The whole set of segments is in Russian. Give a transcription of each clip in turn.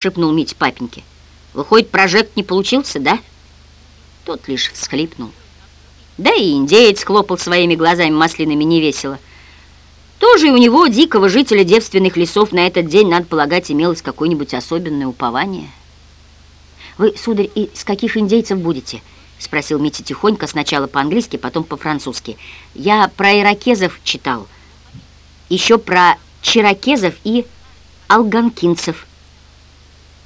шепнул Мить папеньке. Выходит, прожект не получился, да? Тот лишь всхлипнул. Да и индеец хлопал своими глазами маслинами невесело. Тоже и у него, дикого жителя девственных лесов, на этот день, надо полагать, имелось какое-нибудь особенное упование. «Вы, сударь, из каких индейцев будете?» — спросил Митя тихонько, сначала по-английски, потом по-французски. «Я про иракезов читал, еще про чиракезов и алганкинцев».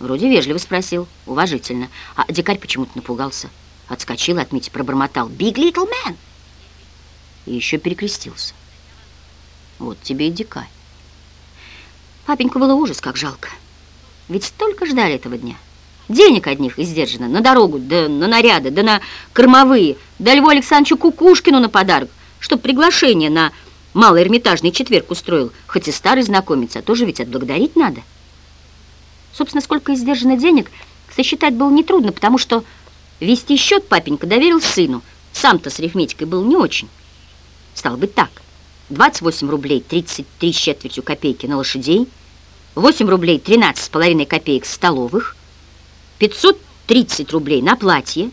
Вроде вежливо спросил, уважительно, а дикарь почему-то напугался. Отскочил от пробормотал «Big little man!» и еще перекрестился. Вот тебе и дикарь. Папеньку было ужас, как жалко. Ведь столько ждали этого дня. Денег одних издержано на дорогу, да на наряды, да на кормовые, да Льву Александровичу Кукушкину на подарок, чтоб приглашение на малый Эрмитажный четверг устроил, хоть и старый знакомец, а тоже ведь отблагодарить надо. Собственно, сколько издержано денег, сосчитать было нетрудно, потому что вести счет папенька доверил сыну. Сам-то с арифметикой был не очень. Стало быть так. 28 рублей 33 с четвертью копейки на лошадей, 8 рублей 13 с половиной копеек столовых, 530 рублей на платье,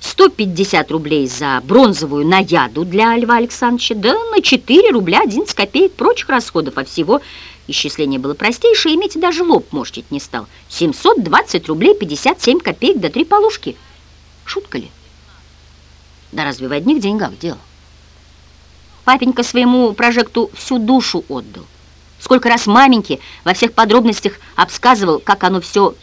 150 рублей за бронзовую наяду для Льва Александровича, да на 4 рубля 11 копеек прочих расходов, а всего исчисление было простейшее, иметь даже лоб морщить не стал. 720 рублей 57 копеек до три полушки. Шутка ли? Да разве в одних деньгах дело? Папенька своему прожекту всю душу отдал. Сколько раз маменьке во всех подробностях обсказывал, как оно все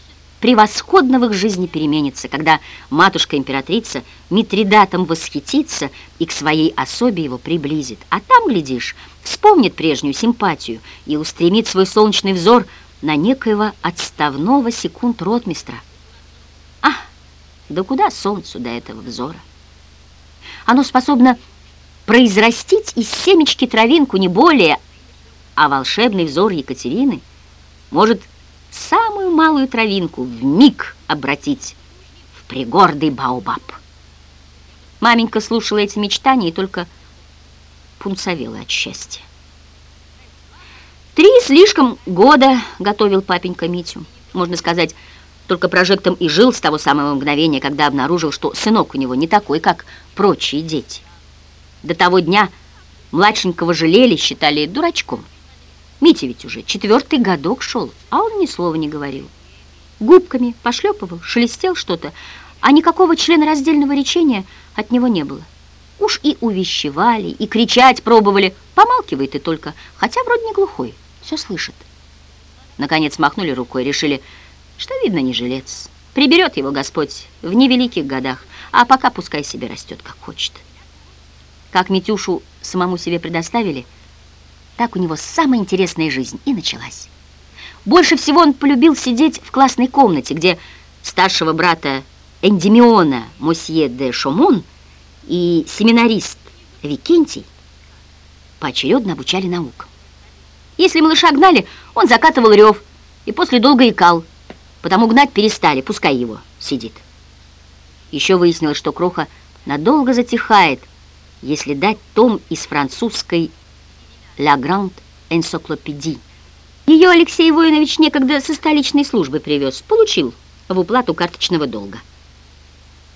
превосходно в их жизни переменится, когда матушка-императрица Митридатом восхитится и к своей особе его приблизит. А там, глядишь, вспомнит прежнюю симпатию и устремит свой солнечный взор на некоего отставного секунд-ротмистра. А, да куда солнцу до этого взора? Оно способно произрастить из семечки травинку не более, а волшебный взор Екатерины может самую малую травинку в миг обратить в пригордый баобаб. Маменька слушала эти мечтания и только пунцовела от счастья. Три слишком года готовил папенька Митю. Можно сказать, только прожектом и жил с того самого мгновения, когда обнаружил, что сынок у него не такой, как прочие дети. До того дня младшенького жалели, считали дурачком. Митя ведь уже четвертый годок шел, а он ни слова не говорил. Губками пошлепывал, шелестел что-то, а никакого члена раздельного речения от него не было. Уж и увещевали, и кричать пробовали. Помалкивает и только, хотя вроде не глухой, все слышит. Наконец махнули рукой, решили, что, видно, не жилец. Приберет его Господь в невеликих годах, а пока пускай себе растет, как хочет. Как Митюшу самому себе предоставили, так у него самая интересная жизнь и началась. Больше всего он полюбил сидеть в классной комнате, где старшего брата Эндемиона Мосье де Шомон и семинарист Викентий поочередно обучали наукам. Если малыша гнали, он закатывал рев и после долго икал, потому гнать перестали, пускай его сидит. Еще выяснилось, что Кроха надолго затихает, если дать том из французской «La Grande Encyclopédie». Ее Алексей Воинович некогда со столичной службы привез, получил в уплату карточного долга.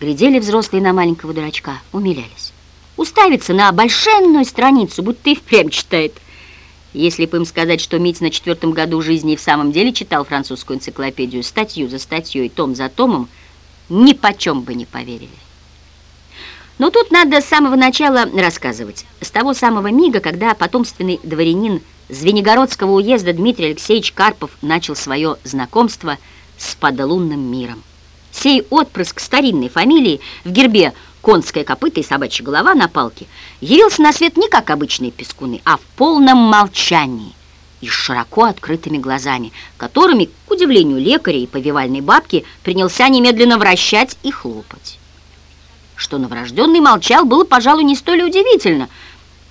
Глядели взрослые на маленького дурачка, умилялись. Уставится на большенную страницу, будто и впрямь читает. Если бы им сказать, что Митя на четвертом году жизни и в самом деле читал французскую энциклопедию статью за статьей, том за томом, ни почем бы не поверили. Но тут надо с самого начала рассказывать. С того самого мига, когда потомственный дворянин Звенигородского уезда Дмитрий Алексеевич Карпов начал свое знакомство с подлунным миром. Сей отпрыск старинной фамилии в гербе конская копыта и собачья голова на палке явился на свет не как обычные пескуны, а в полном молчании и с широко открытыми глазами, которыми, к удивлению лекаря и повивальной бабки, принялся немедленно вращать и хлопать. Что новорожденный молчал, было, пожалуй, не столь удивительно.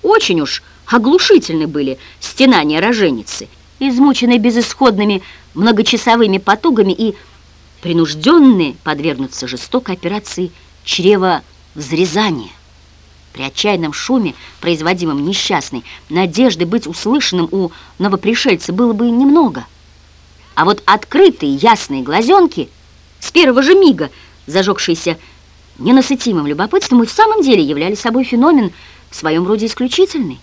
Очень уж оглушительны были стенания роженицы, измученной безысходными многочасовыми потугами и принужденные подвергнуться жестокой операции чрева взрезания. При отчаянном шуме, производимом несчастной, надежды быть услышанным у новопришельца было бы немного – А вот открытые ясные глазенки, с первого же мига зажегшиеся ненасытимым любопытством, и в самом деле являли собой феномен в своем роде исключительный.